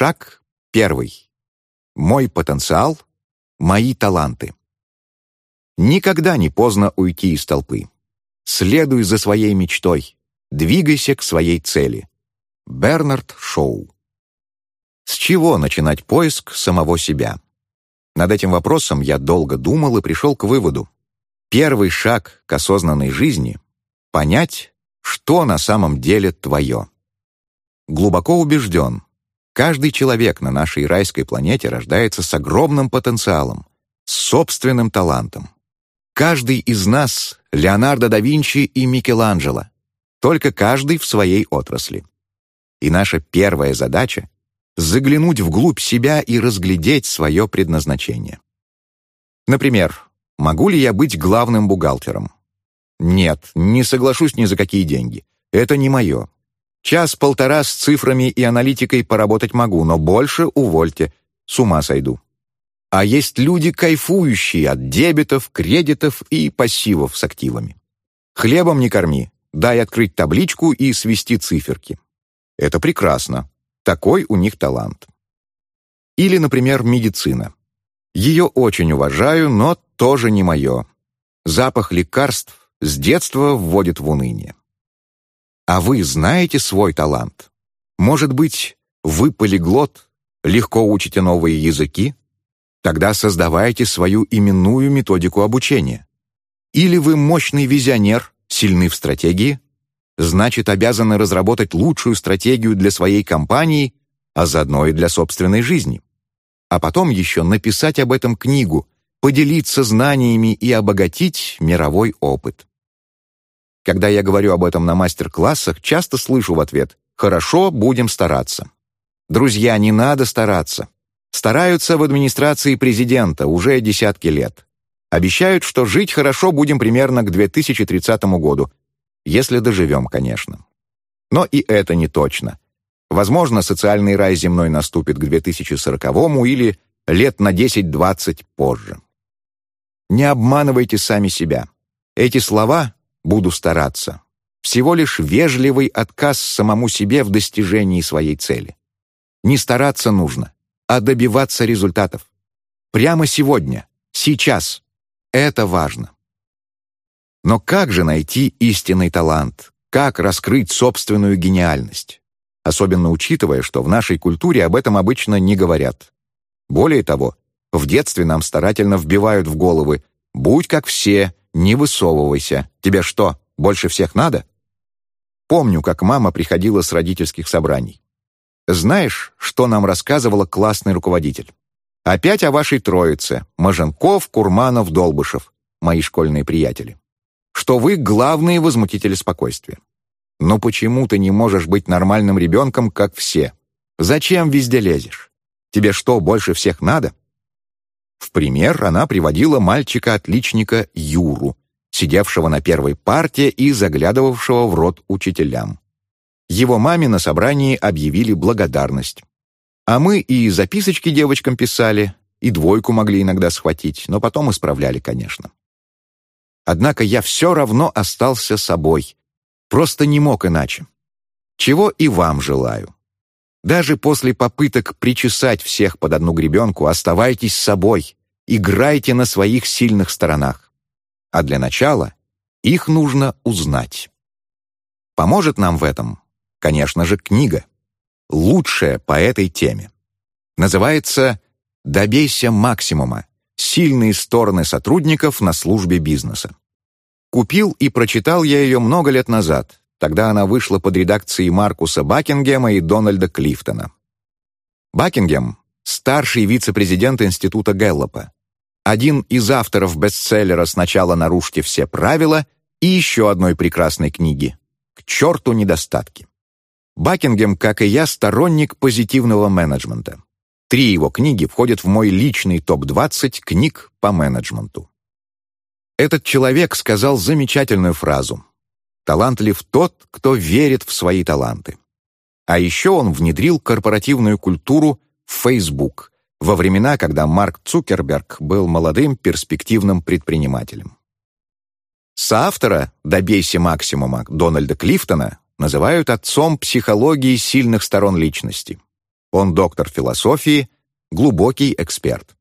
Шаг первый. Мой потенциал, мои таланты. Никогда не поздно уйти из толпы. Следуй за своей мечтой, двигайся к своей цели. Бернард Шоу. С чего начинать поиск самого себя? Над этим вопросом я долго думал и пришел к выводу. Первый шаг к осознанной жизни — понять, что на самом деле твое. Глубоко убежден, каждый человек на нашей райской планете рождается с огромным потенциалом, с собственным талантом. Каждый из нас — Леонардо да Винчи и Микеланджело, только каждый в своей отрасли. И наша первая задача — заглянуть вглубь себя и разглядеть свое предназначение. Например, могу ли я быть главным бухгалтером? Нет, не соглашусь ни за какие деньги. Это не мое. Час-полтора с цифрами и аналитикой поработать могу, но больше увольте, с ума сойду. А есть люди, кайфующие от дебетов, кредитов и пассивов с активами. Хлебом не корми, дай открыть табличку и свести циферки. Это прекрасно. Такой у них талант. Или, например, медицина. Ее очень уважаю, но тоже не мое. Запах лекарств с детства вводит в уныние. А вы знаете свой талант? Может быть, вы полиглот, легко учите новые языки? Тогда создавайте свою именную методику обучения. Или вы мощный визионер, сильны в стратегии? Значит, обязаны разработать лучшую стратегию для своей компании, а заодно и для собственной жизни. А потом еще написать об этом книгу, поделиться знаниями и обогатить мировой опыт. Когда я говорю об этом на мастер-классах, часто слышу в ответ «Хорошо, будем стараться». Друзья, не надо стараться. Стараются в администрации президента уже десятки лет. Обещают, что жить хорошо будем примерно к 2030 году, если доживем, конечно. Но и это не точно. Возможно, социальный рай земной наступит к 2040 или лет на 10-20 позже. Не обманывайте сами себя. Эти слова «буду стараться» всего лишь вежливый отказ самому себе в достижении своей цели. Не стараться нужно, а добиваться результатов. Прямо сегодня, сейчас. Это важно. Но как же найти истинный талант? Как раскрыть собственную гениальность? Особенно учитывая, что в нашей культуре об этом обычно не говорят. Более того, в детстве нам старательно вбивают в головы «Будь как все, не высовывайся. Тебе что, больше всех надо?» Помню, как мама приходила с родительских собраний. Знаешь, что нам рассказывала классный руководитель? Опять о вашей троице — Маженков, Курманов, Долбышев, мои школьные приятели. Что вы главные возмутители спокойствия. Но почему ты не можешь быть нормальным ребенком, как все? Зачем везде лезешь? Тебе что, больше всех надо? В пример она приводила мальчика-отличника Юру, сидевшего на первой парте и заглядывавшего в рот учителям. Его маме на собрании объявили благодарность. А мы и записочки девочкам писали, и двойку могли иногда схватить, но потом исправляли, конечно. Однако я все равно остался собой. Просто не мог иначе. Чего и вам желаю. Даже после попыток причесать всех под одну гребенку, оставайтесь собой, играйте на своих сильных сторонах. А для начала их нужно узнать. Поможет нам в этом конечно же, книга. Лучшая по этой теме. Называется «Добейся максимума. Сильные стороны сотрудников на службе бизнеса». Купил и прочитал я ее много лет назад. Тогда она вышла под редакцией Маркуса Бакингема и Дональда Клифтона. Бакингем — старший вице-президент Института Гэллопа, один из авторов бестселлера «Сначала нарушьте все правила» и еще одной прекрасной книги «К черту недостатки». Бакингем, как и я, сторонник позитивного менеджмента. Три его книги входят в мой личный топ-20 книг по менеджменту. Этот человек сказал замечательную фразу «Талантлив тот, кто верит в свои таланты». А еще он внедрил корпоративную культуру в Facebook во времена, когда Марк Цукерберг был молодым перспективным предпринимателем. Соавтора «Добейся максимума» Дональда Клифтона называют отцом психологии сильных сторон личности. Он доктор философии, глубокий эксперт.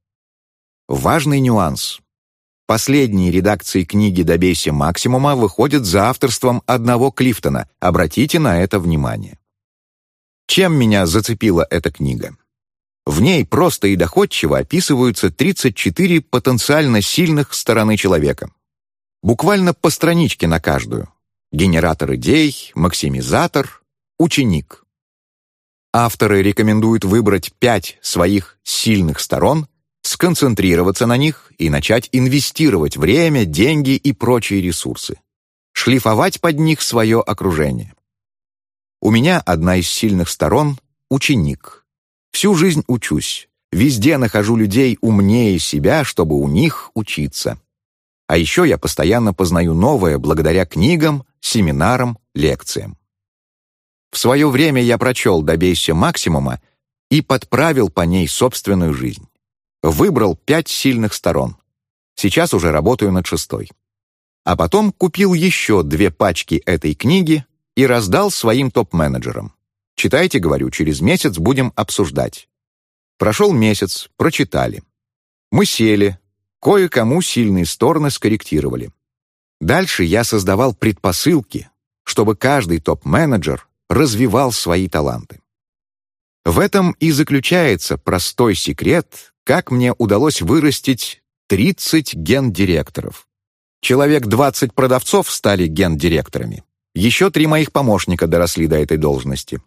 Важный нюанс. Последние редакции книги «Добейся максимума» выходят за авторством одного Клифтона. Обратите на это внимание. Чем меня зацепила эта книга? В ней просто и доходчиво описываются 34 потенциально сильных стороны человека. Буквально по страничке на каждую. Генератор идей, максимизатор, ученик. Авторы рекомендуют выбрать пять своих сильных сторон – сконцентрироваться на них и начать инвестировать время, деньги и прочие ресурсы. Шлифовать под них свое окружение. У меня одна из сильных сторон — ученик. Всю жизнь учусь. Везде нахожу людей умнее себя, чтобы у них учиться. А еще я постоянно познаю новое благодаря книгам, семинарам, лекциям. В свое время я прочел «Добейся максимума» и подправил по ней собственную жизнь. Выбрал пять сильных сторон. Сейчас уже работаю над шестой. А потом купил еще две пачки этой книги и раздал своим топ-менеджерам. Читайте, говорю, через месяц будем обсуждать. Прошел месяц, прочитали. Мы сели, кое-кому сильные стороны скорректировали. Дальше я создавал предпосылки, чтобы каждый топ-менеджер развивал свои таланты. В этом и заключается простой секрет, как мне удалось вырастить 30 гендиректоров. Человек 20 продавцов стали гендиректорами. Еще три моих помощника доросли до этой должности.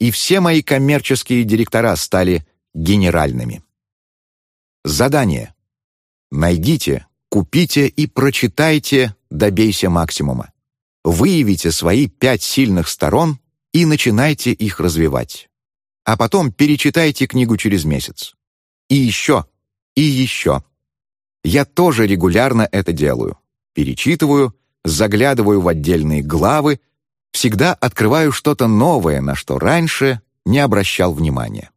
И все мои коммерческие директора стали генеральными. Задание. Найдите, купите и прочитайте «Добейся максимума». Выявите свои пять сильных сторон и начинайте их развивать. А потом перечитайте книгу через месяц. И еще, и еще. Я тоже регулярно это делаю. Перечитываю, заглядываю в отдельные главы, всегда открываю что-то новое, на что раньше не обращал внимания.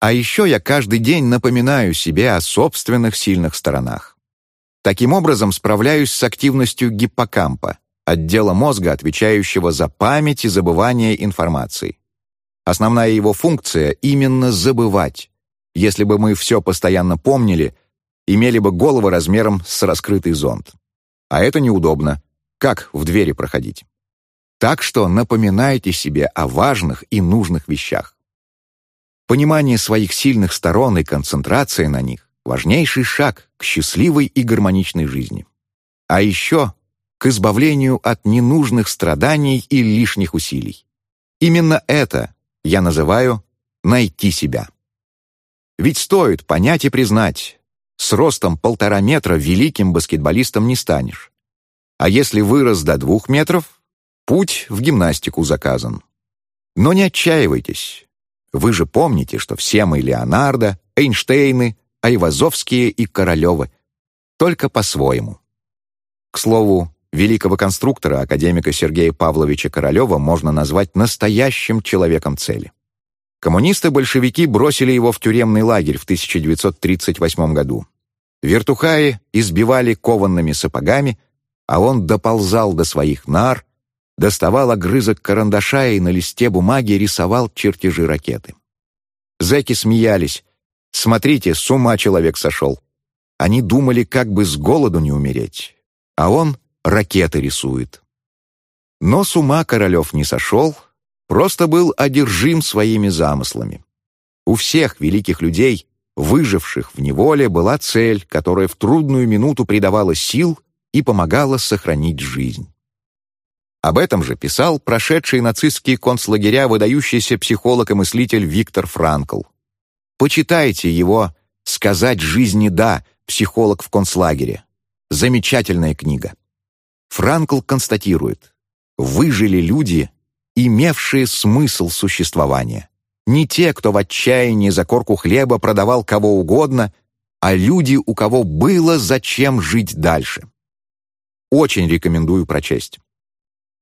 А еще я каждый день напоминаю себе о собственных сильных сторонах. Таким образом справляюсь с активностью гиппокампа, отдела мозга, отвечающего за память и забывание информации. Основная его функция — именно забывать, если бы мы все постоянно помнили, имели бы головы размером с раскрытый зонт. А это неудобно. Как в двери проходить? Так что напоминайте себе о важных и нужных вещах. Понимание своих сильных сторон и концентрация на них — важнейший шаг к счастливой и гармоничной жизни. А еще к избавлению от ненужных страданий и лишних усилий. Именно это я называю «найти себя». Ведь стоит понять и признать, с ростом полтора метра великим баскетболистом не станешь. А если вырос до двух метров, путь в гимнастику заказан. Но не отчаивайтесь. Вы же помните, что все мы Леонардо, Эйнштейны, Айвазовские и Королевы. Только по-своему. К слову, великого конструктора, академика Сергея Павловича Королева, можно назвать настоящим человеком цели. Коммунисты-большевики бросили его в тюремный лагерь в 1938 году. Вертухаи избивали кованными сапогами, а он доползал до своих нар, доставал огрызок карандаша и на листе бумаги рисовал чертежи ракеты. Зэки смеялись. «Смотрите, с ума человек сошел». Они думали, как бы с голоду не умереть. А он ракеты рисует. Но с ума Королев не сошел, просто был одержим своими замыслами. У всех великих людей, выживших в неволе, была цель, которая в трудную минуту придавала сил и помогала сохранить жизнь. Об этом же писал прошедший нацистские концлагеря выдающийся психолог и мыслитель Виктор Франкл. Почитайте его «Сказать жизни да. Психолог в концлагере». Замечательная книга. Франкл констатирует, выжили люди, имевшие смысл существования. Не те, кто в отчаянии за корку хлеба продавал кого угодно, а люди, у кого было зачем жить дальше. Очень рекомендую прочесть.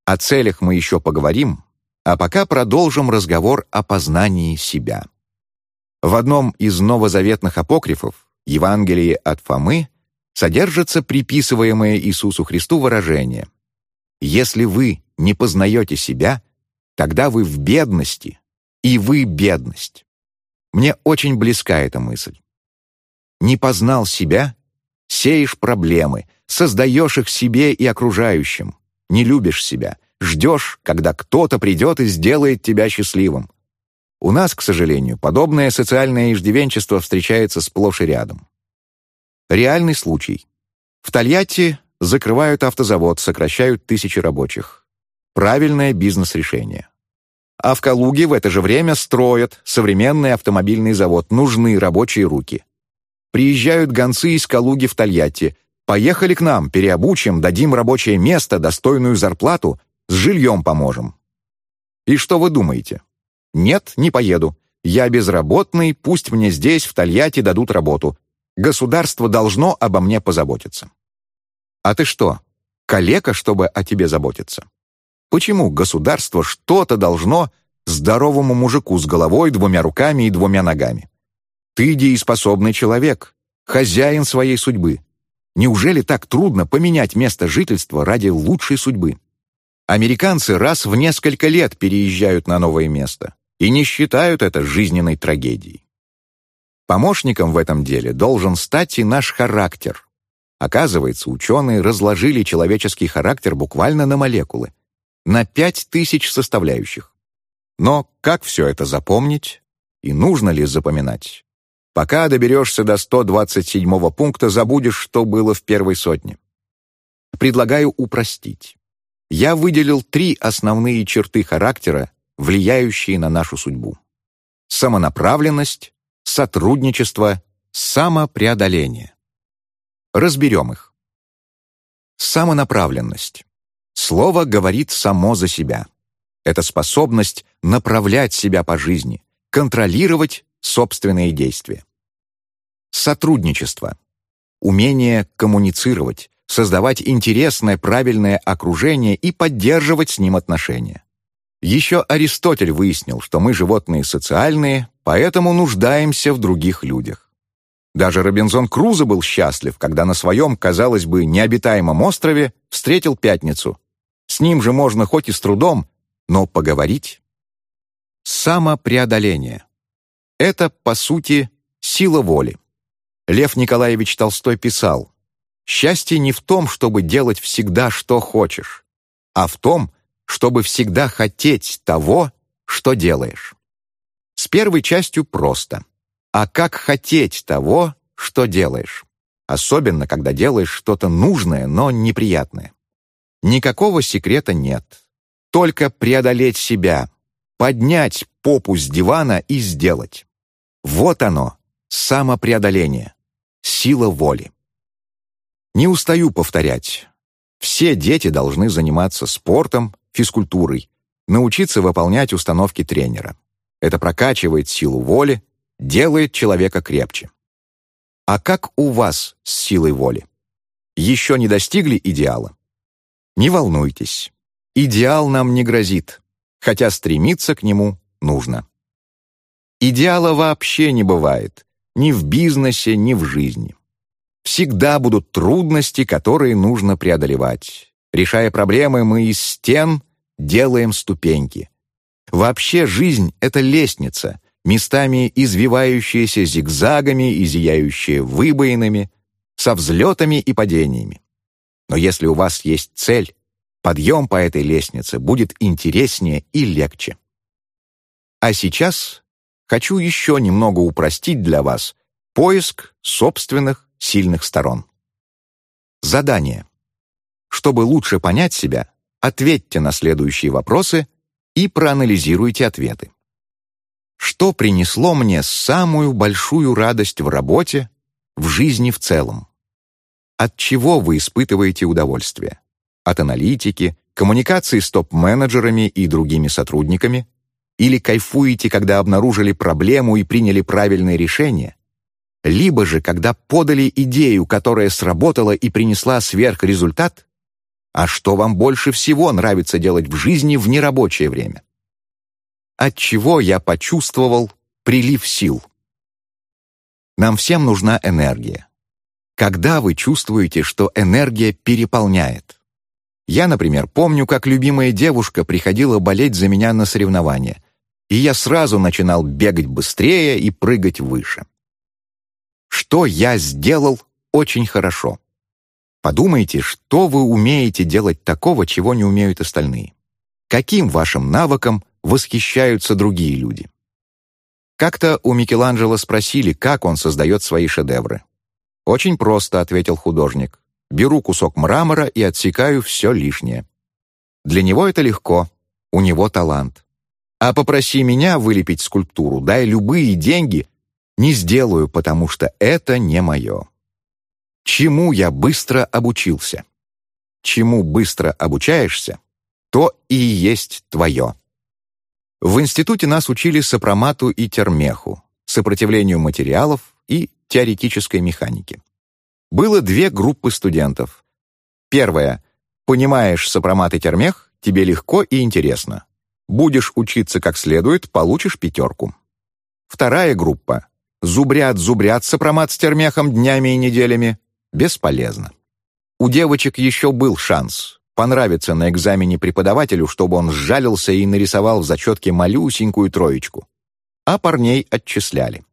О целях мы еще поговорим, а пока продолжим разговор о познании себя. В одном из новозаветных апокрифов, Евангелии от Фомы, содержится приписываемое Иисусу Христу выражение «Если вы не познаете себя, Тогда вы в бедности, и вы — бедность. Мне очень близка эта мысль. Не познал себя — сеешь проблемы, создаешь их себе и окружающим, не любишь себя, ждешь, когда кто-то придет и сделает тебя счастливым. У нас, к сожалению, подобное социальное иждивенчество встречается сплошь и рядом. Реальный случай. В Тольятти закрывают автозавод, сокращают тысячи рабочих. Правильное бизнес-решение. А в Калуге в это же время строят современный автомобильный завод, нужны рабочие руки. Приезжают гонцы из Калуги в Тольятти. Поехали к нам, переобучим, дадим рабочее место, достойную зарплату, с жильем поможем. И что вы думаете? Нет, не поеду. Я безработный, пусть мне здесь, в Тольятти, дадут работу. Государство должно обо мне позаботиться. А ты что, калека, чтобы о тебе заботиться? Почему государство что-то должно здоровому мужику с головой, двумя руками и двумя ногами? Ты дееспособный человек, хозяин своей судьбы. Неужели так трудно поменять место жительства ради лучшей судьбы? Американцы раз в несколько лет переезжают на новое место и не считают это жизненной трагедией. Помощником в этом деле должен стать и наш характер. Оказывается, ученые разложили человеческий характер буквально на молекулы, на пять тысяч составляющих. Но как все это запомнить и нужно ли запоминать? Пока доберешься до 127 пункта, забудешь, что было в первой сотне. Предлагаю упростить. Я выделил три основные черты характера, влияющие на нашу судьбу. Самонаправленность, сотрудничество, самопреодоление. Разберем их. Самонаправленность. Слово говорит само за себя. Это способность направлять себя по жизни, контролировать собственные действия. Сотрудничество. Умение коммуницировать, создавать интересное, правильное окружение и поддерживать с ним отношения. Еще Аристотель выяснил, что мы животные социальные, поэтому нуждаемся в других людях. Даже Робинзон Крузо был счастлив, когда на своем, казалось бы, необитаемом острове встретил пятницу. С ним же можно хоть и с трудом, но поговорить. Самопреодоление. Это, по сути, сила воли. Лев Николаевич Толстой писал, «Счастье не в том, чтобы делать всегда, что хочешь, а в том, чтобы всегда хотеть того, что делаешь. С первой частью просто. А как хотеть того, что делаешь? Особенно, когда делаешь что-то нужное, но неприятное. Никакого секрета нет. Только преодолеть себя, поднять попу с дивана и сделать. Вот оно, самопреодоление, сила воли. Не устаю повторять. Все дети должны заниматься спортом, физкультурой, научиться выполнять установки тренера. Это прокачивает силу воли, делает человека крепче. А как у вас с силой воли? Еще не достигли идеала? Не волнуйтесь. Идеал нам не грозит, хотя стремиться к нему нужно. Идеала вообще не бывает, ни в бизнесе, ни в жизни. Всегда будут трудности, которые нужно преодолевать. Решая проблемы, мы из стен делаем ступеньки. Вообще жизнь — это лестница, местами извивающаяся зигзагами и зияющая выбоинами, со взлетами и падениями. Но если у вас есть цель, подъем по этой лестнице будет интереснее и легче. А сейчас хочу еще немного упростить для вас поиск собственных сильных сторон. Задание. Чтобы лучше понять себя, ответьте на следующие вопросы и проанализируйте ответы. Что принесло мне самую большую радость в работе, в жизни в целом? От чего вы испытываете удовольствие? От аналитики, коммуникации с топ-менеджерами и другими сотрудниками? Или кайфуете, когда обнаружили проблему и приняли правильное решение? Либо же, когда подали идею, которая сработала и принесла сверхрезультат? А что вам больше всего нравится делать в жизни в нерабочее время? От чего я почувствовал прилив сил? Нам всем нужна энергия. Когда вы чувствуете, что энергия переполняет? Я, например, помню, как любимая девушка приходила болеть за меня на соревнования. и я сразу начинал бегать быстрее и прыгать выше. Что я сделал очень хорошо? Подумайте, что вы умеете делать такого, чего не умеют остальные. Каким вашим навыком восхищаются другие люди? Как-то у Микеланджело спросили, как он создает свои шедевры. «Очень просто», — ответил художник. «Беру кусок мрамора и отсекаю все лишнее». Для него это легко, у него талант. А попроси меня вылепить скульптуру, дай любые деньги, не сделаю, потому что это не мое. Чему я быстро обучился? Чему быстро обучаешься, то и есть твое. В институте нас учили сопромату и термеху, сопротивлению материалов и теоретической механике. Было две группы студентов. Первая — понимаешь сопромат и термех, тебе легко и интересно. Будешь учиться как следует, получишь пятерку. Вторая группа — зубрят-зубрят сопромат с термехом днями и неделями, бесполезно. У девочек еще был шанс понравиться на экзамене преподавателю, чтобы он сжалился и нарисовал в зачетке малюсенькую троечку. А парней отчисляли.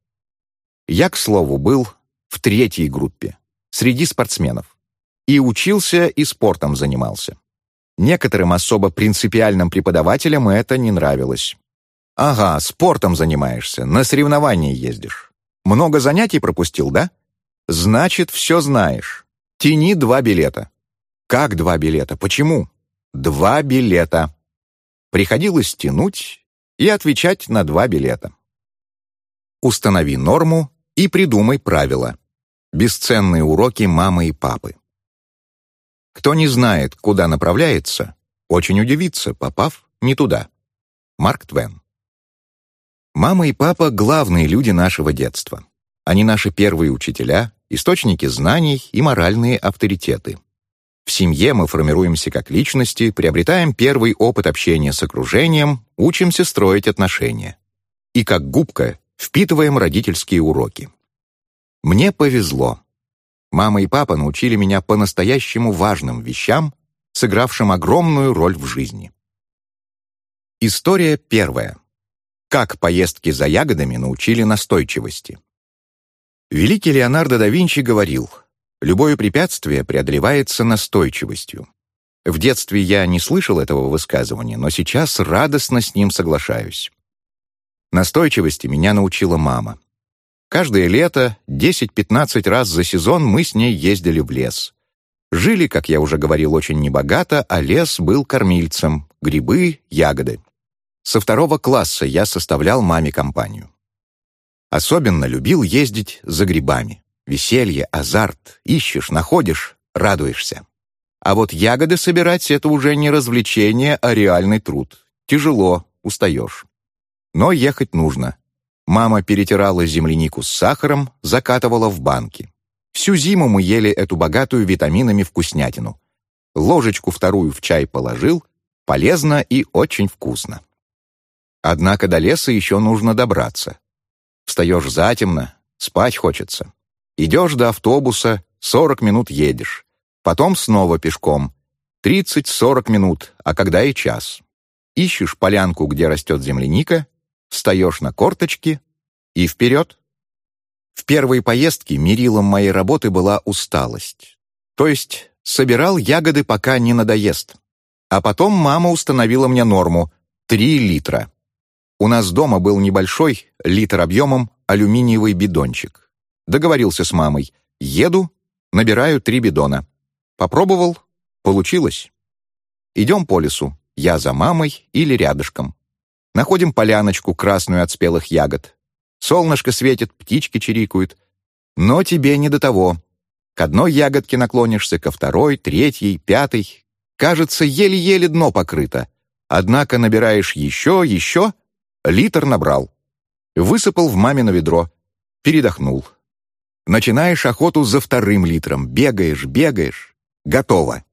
Я, к слову, был в третьей группе, среди спортсменов. И учился, и спортом занимался. Некоторым особо принципиальным преподавателям это не нравилось. «Ага, спортом занимаешься, на соревнования ездишь. Много занятий пропустил, да? Значит, все знаешь. Тяни два билета. Как два билета? Почему? Два билета. Приходилось тянуть и отвечать на два билета. Установи норму и придумай правила. Бесценные уроки мамы и папы. Кто не знает, куда направляется, очень удивится, попав не туда. Марк Твен. Мама и папа — главные люди нашего детства. Они наши первые учителя, источники знаний и моральные авторитеты. В семье мы формируемся как личности, приобретаем первый опыт общения с окружением, учимся строить отношения. И как губка впитываем родительские уроки. Мне повезло. Мама и папа научили меня по-настоящему важным вещам, сыгравшим огромную роль в жизни. История первая. Как поездки за ягодами научили настойчивости. Великий Леонардо да Винчи говорил — Любое препятствие преодолевается настойчивостью. В детстве я не слышал этого высказывания, но сейчас радостно с ним соглашаюсь. Настойчивости меня научила мама. Каждое лето, 10-15 раз за сезон мы с ней ездили в лес. Жили, как я уже говорил, очень небогато, а лес был кормильцем, грибы, ягоды. Со второго класса я составлял маме компанию. Особенно любил ездить за грибами. Веселье, азарт. Ищешь, находишь, радуешься. А вот ягоды собирать — это уже не развлечение, а реальный труд. Тяжело, устаешь. Но ехать нужно. Мама перетирала землянику с сахаром, закатывала в банки. Всю зиму мы ели эту богатую витаминами вкуснятину. Ложечку вторую в чай положил, полезно и очень вкусно. Однако до леса еще нужно добраться. Встаешь затемно, спать хочется. Идешь до автобуса, 40 минут едешь. Потом снова пешком. 30-40 минут, а когда и час. Ищешь полянку, где растет земляника, встаешь на корточки и вперед. В первой поездке мерилом моей работы была усталость. То есть собирал ягоды, пока не надоест. А потом мама установила мне норму — 3 литра. У нас дома был небольшой, литр объемом, алюминиевый бидончик. Договорился с мамой. Еду, набираю три бидона. Попробовал, получилось. Идем по лесу, я за мамой или рядышком. Находим поляночку, красную от спелых ягод. Солнышко светит, птички чирикают. Но тебе не до того. К одной ягодке наклонишься, ко второй, третьей, пятой. Кажется, еле-еле дно покрыто. Однако набираешь еще, еще. Литр набрал. Высыпал в мамино ведро. Передохнул. Начинаешь охоту за вторым литром, бегаешь, бегаешь. Готово.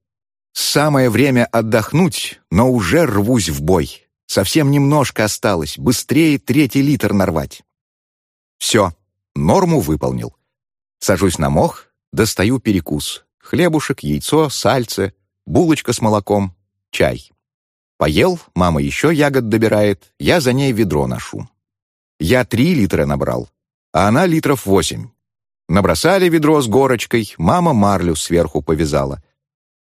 Самое время отдохнуть, но уже рвусь в бой. Совсем немножко осталось, быстрее третий литр нарвать. Все, норму выполнил. Сажусь на мох, достаю перекус. Хлебушек, яйцо, сальце, булочка с молоком, чай. Поел, мама еще ягод добирает, я за ней ведро ношу. Я три литра набрал, а она литров восемь. Набросали ведро с горочкой, мама марлю сверху повязала.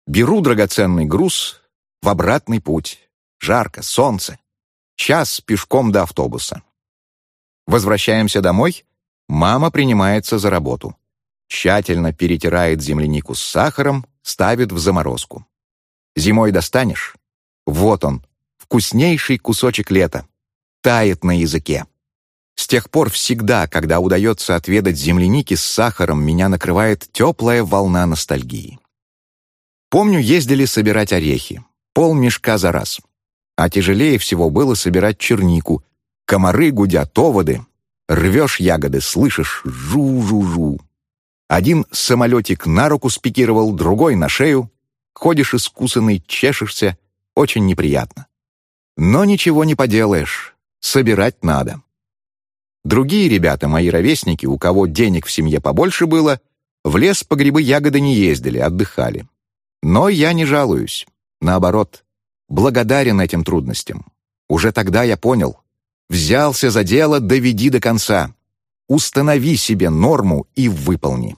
Беру драгоценный груз в обратный путь. Жарко, солнце. Час пешком до автобуса. Возвращаемся домой. Мама принимается за работу. Тщательно перетирает землянику с сахаром, ставит в заморозку. Зимой достанешь? Вот он, вкуснейший кусочек лета. Тает на языке. С тех пор всегда, когда удается отведать земляники с сахаром, меня накрывает теплая волна ностальгии. Помню, ездили собирать орехи. Пол мешка за раз. А тяжелее всего было собирать чернику. Комары гудят оводы. Рвешь ягоды, слышишь жу-жу-жу. Один самолетик на руку спикировал, другой на шею. Ходишь искусанный, чешешься. Очень неприятно. Но ничего не поделаешь. Собирать надо. Другие ребята, мои ровесники, у кого денег в семье побольше было, в лес по грибы ягоды не ездили, отдыхали. Но я не жалуюсь. Наоборот, благодарен этим трудностям. Уже тогда я понял. Взялся за дело, доведи до конца. Установи себе норму и выполни.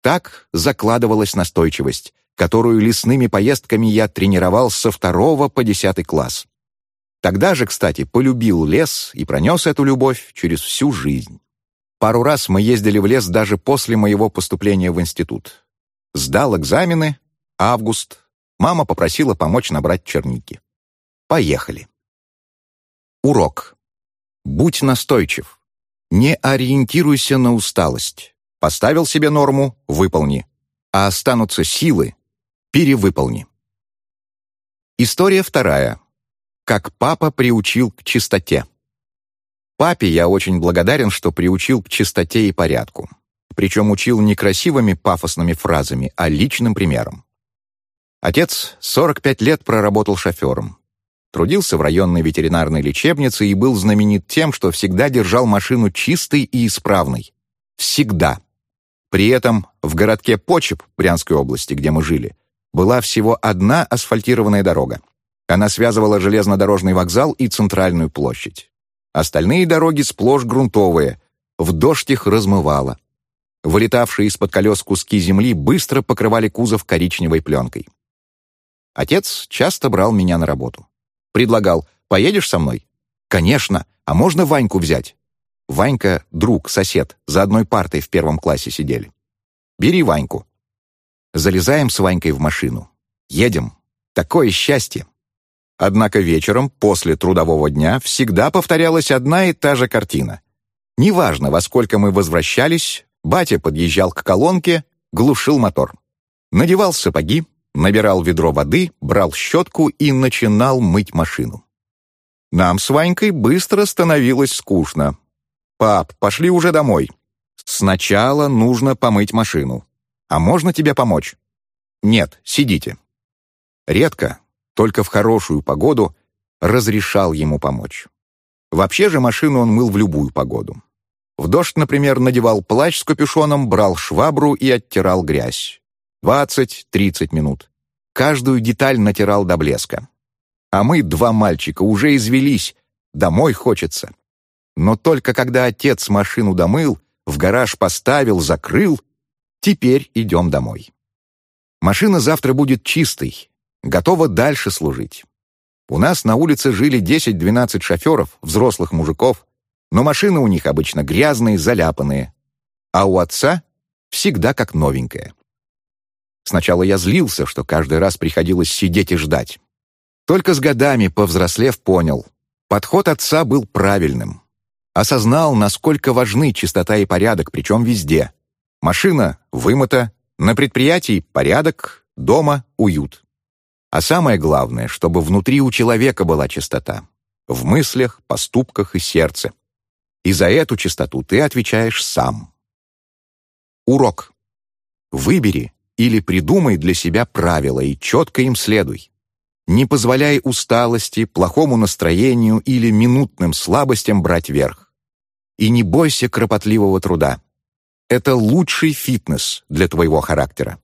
Так закладывалась настойчивость, которую лесными поездками я тренировал со второго по десятый класс. Тогда же, кстати, полюбил лес и пронес эту любовь через всю жизнь. Пару раз мы ездили в лес даже после моего поступления в институт. Сдал экзамены, август. Мама попросила помочь набрать черники. Поехали. Урок. Будь настойчив. Не ориентируйся на усталость. Поставил себе норму — выполни. А останутся силы — перевыполни. История вторая как папа приучил к чистоте. Папе я очень благодарен, что приучил к чистоте и порядку. Причем учил не красивыми пафосными фразами, а личным примером. Отец 45 лет проработал шофером. Трудился в районной ветеринарной лечебнице и был знаменит тем, что всегда держал машину чистой и исправной. Всегда. При этом в городке Почеп, Брянской области, где мы жили, была всего одна асфальтированная дорога. Она связывала железнодорожный вокзал и центральную площадь. Остальные дороги сплошь грунтовые, в дождь их размывало. Вылетавшие из-под колес куски земли быстро покрывали кузов коричневой пленкой. Отец часто брал меня на работу. Предлагал «Поедешь со мной?» «Конечно, а можно Ваньку взять?» Ванька — друг, сосед, за одной партой в первом классе сидели. «Бери Ваньку». Залезаем с Ванькой в машину. Едем. Такое счастье. Однако вечером, после трудового дня, всегда повторялась одна и та же картина. Неважно, во сколько мы возвращались, батя подъезжал к колонке, глушил мотор. Надевал сапоги, набирал ведро воды, брал щетку и начинал мыть машину. Нам с Ванькой быстро становилось скучно. «Пап, пошли уже домой. Сначала нужно помыть машину. А можно тебе помочь?» «Нет, сидите». Редко, только в хорошую погоду разрешал ему помочь. Вообще же машину он мыл в любую погоду. В дождь, например, надевал плащ с капюшоном, брал швабру и оттирал грязь. 20-30 минут. Каждую деталь натирал до блеска. А мы, два мальчика, уже извелись, домой хочется. Но только когда отец машину домыл, в гараж поставил, закрыл, теперь идем домой. Машина завтра будет чистой, готова дальше служить. У нас на улице жили 10-12 шоферов, взрослых мужиков, но машины у них обычно грязные, заляпанные, а у отца всегда как новенькая. Сначала я злился, что каждый раз приходилось сидеть и ждать. Только с годами, повзрослев, понял, подход отца был правильным. Осознал, насколько важны чистота и порядок, причем везде. Машина вымыта, на предприятии порядок, дома уют. А самое главное, чтобы внутри у человека была чистота. В мыслях, поступках и сердце. И за эту чистоту ты отвечаешь сам. Урок. Выбери или придумай для себя правила и четко им следуй. Не позволяй усталости, плохому настроению или минутным слабостям брать верх. И не бойся кропотливого труда. Это лучший фитнес для твоего характера.